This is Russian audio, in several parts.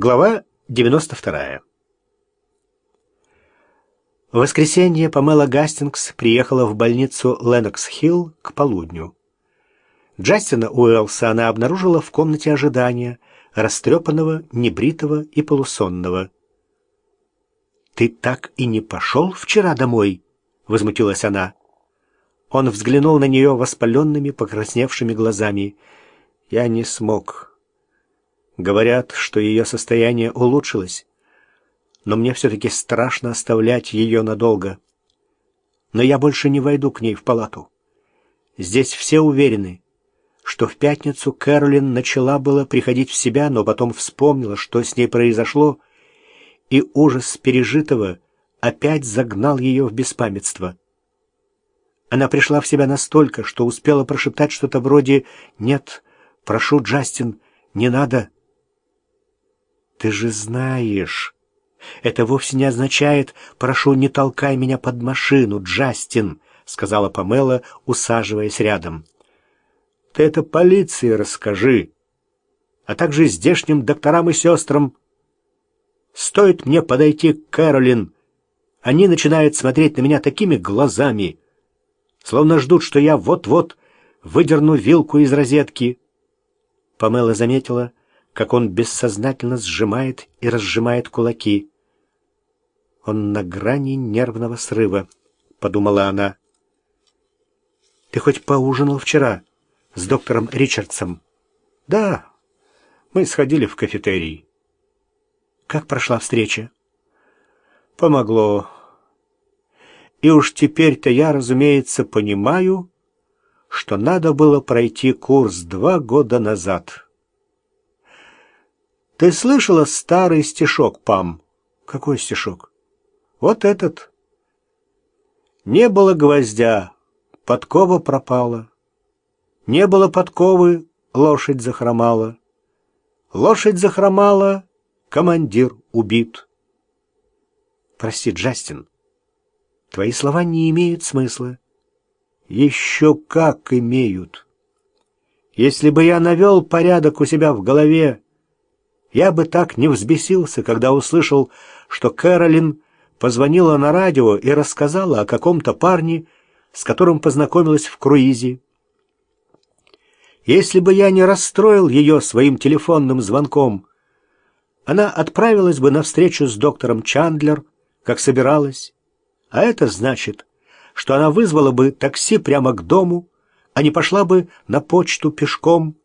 Глава 92. В воскресенье Памела Гастингс приехала в больницу Ленокс-Хилл к полудню. Джастина Уэллса она обнаружила в комнате ожидания, растрепанного, небритого и полусонного. «Ты так и не пошел вчера домой?» — возмутилась она. Он взглянул на нее воспаленными, покрасневшими глазами. «Я не смог. Говорят, что ее состояние улучшилось, но мне все-таки страшно оставлять ее надолго. Но я больше не войду к ней в палату. Здесь все уверены, что в пятницу Кэролин начала было приходить в себя, но потом вспомнила, что с ней произошло, и ужас пережитого опять загнал ее в беспамятство. Она пришла в себя настолько, что успела прошептать что-то вроде «Нет, прошу, Джастин, не надо». Ты же знаешь, это вовсе не означает «прошу, не толкай меня под машину, Джастин», — сказала Памела, усаживаясь рядом. «Ты это полиции расскажи, а также здешним докторам и сестрам. Стоит мне подойти к Кэролин, они начинают смотреть на меня такими глазами, словно ждут, что я вот-вот выдерну вилку из розетки». Памела заметила, как он бессознательно сжимает и разжимает кулаки. «Он на грани нервного срыва», — подумала она. «Ты хоть поужинал вчера с доктором Ричардсом?» «Да, мы сходили в кафетерий». «Как прошла встреча?» «Помогло. И уж теперь-то я, разумеется, понимаю, что надо было пройти курс два года назад». Ты слышала старый стишок, Пам? Какой стишок? Вот этот. Не было гвоздя, подкова пропала. Не было подковы, лошадь захромала. Лошадь захромала, командир убит. Прости, Джастин, твои слова не имеют смысла. Еще как имеют. Если бы я навел порядок у себя в голове, я бы так не взбесился, когда услышал, что Кэролин позвонила на радио и рассказала о каком-то парне, с которым познакомилась в круизе. Если бы я не расстроил ее своим телефонным звонком, она отправилась бы на встречу с доктором Чандлер, как собиралась. А это значит, что она вызвала бы такси прямо к дому, а не пошла бы на почту пешком.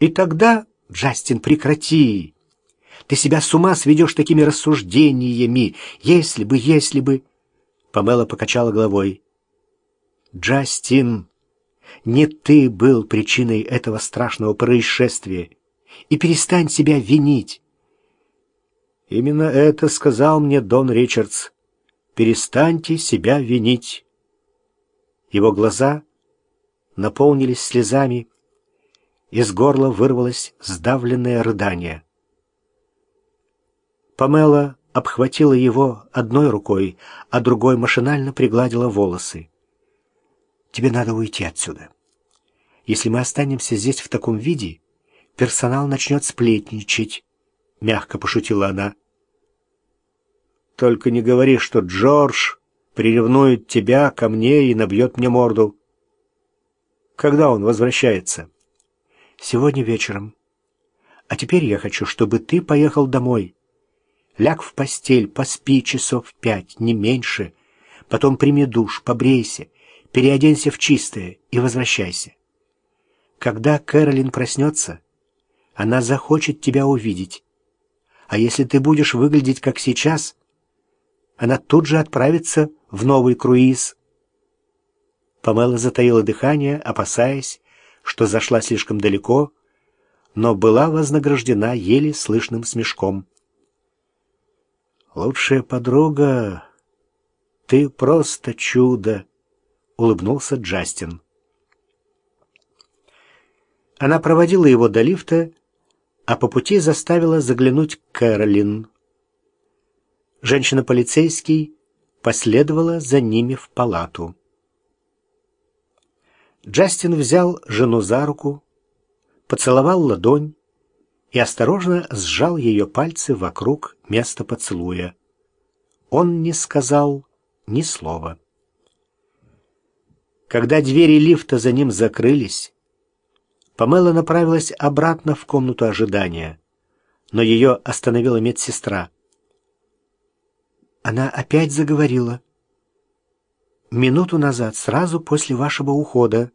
И тогда Джастин, прекрати! Ты себя с ума сведешь такими рассуждениями. Если бы, если бы...» Памела покачала головой. «Джастин, не ты был причиной этого страшного происшествия. И перестань себя винить». «Именно это сказал мне Дон Ричардс. Перестаньте себя винить». Его глаза наполнились слезами, из горла вырвалось сдавленное рыдание. Памела обхватила его одной рукой, а другой машинально пригладила волосы. «Тебе надо уйти отсюда. Если мы останемся здесь в таком виде, персонал начнет сплетничать», — мягко пошутила она. «Только не говори, что Джордж приревнует тебя ко мне и набьет мне морду. Когда он возвращается?» Сегодня вечером. А теперь я хочу, чтобы ты поехал домой. Ляг в постель, поспи часов пять, не меньше. Потом прими душ, побрейся, переоденься в чистое и возвращайся. Когда Кэролин проснется, она захочет тебя увидеть. А если ты будешь выглядеть как сейчас, она тут же отправится в новый круиз. Памела затаила дыхание, опасаясь, что зашла слишком далеко, но была вознаграждена еле слышным смешком. «Лучшая подруга, ты просто чудо!» — улыбнулся Джастин. Она проводила его до лифта, а по пути заставила заглянуть Кэролин. Женщина-полицейский последовала за ними в палату. Джастин взял жену за руку, поцеловал ладонь и осторожно сжал ее пальцы вокруг места поцелуя. Он не сказал ни слова. Когда двери лифта за ним закрылись, Памела направилась обратно в комнату ожидания, но ее остановила медсестра. Она опять заговорила. «Минуту назад, сразу после вашего ухода».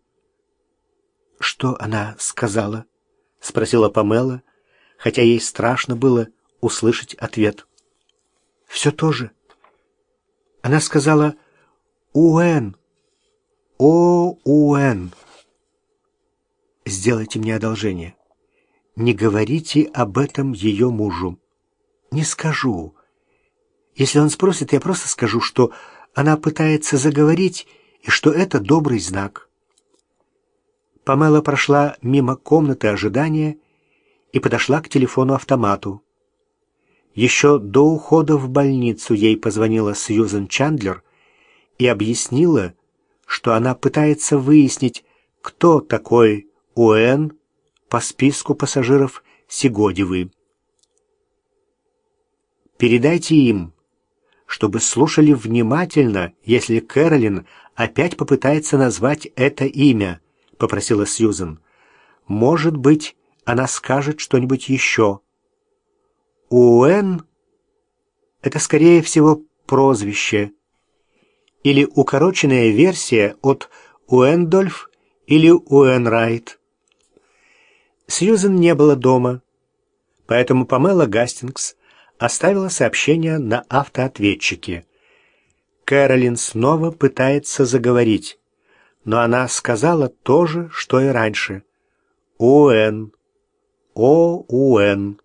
«Что она сказала?» — спросила Памела, хотя ей страшно было услышать ответ. «Все то же». Она сказала «Уэн». «О, Уэн». «Сделайте мне одолжение. Не говорите об этом ее мужу». «Не скажу. Если он спросит, я просто скажу, что она пытается заговорить и что это добрый знак». Памела прошла мимо комнаты ожидания и подошла к телефону-автомату. Еще до ухода в больницу ей позвонила Сьюзен Чандлер и объяснила, что она пытается выяснить, кто такой Уэн по списку пассажиров Сигодевы. Передайте им, чтобы слушали внимательно, если Кэролин опять попытается назвать это имя, попросила Сьюзен. Может быть, она скажет что-нибудь еще. Уэн — это, скорее всего, прозвище или укороченная версия от Уэндольф или Уэнрайт. Сьюзен не было дома, поэтому Памела Гастингс оставила сообщение на автоответчике. Кэролин снова пытается заговорить, но она сказала то же, что и раньше. «Уэн, о, Уэн».